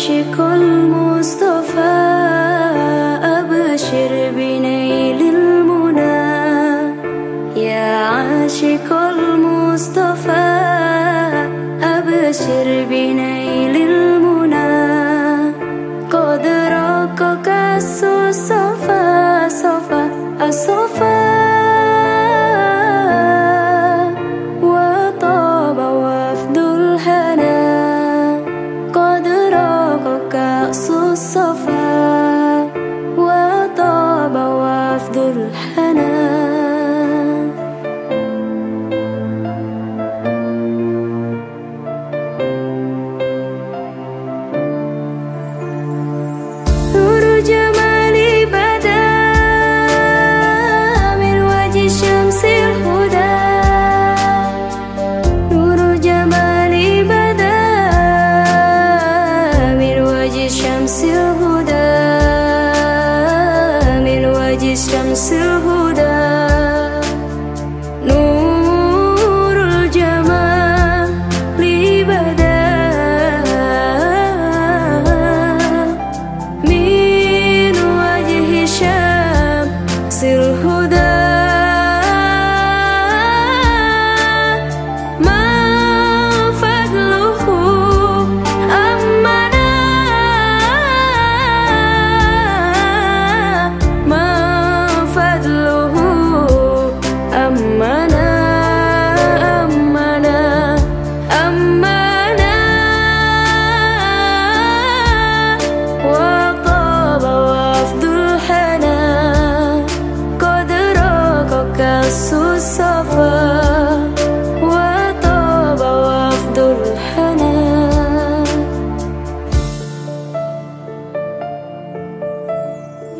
عاشق المصطفى أبشر بنيل المنى. يا عاشق المصطفى أبشر بنيل المنى. قد راقك sana. Seluruh jemaah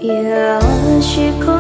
Yeah, all that she could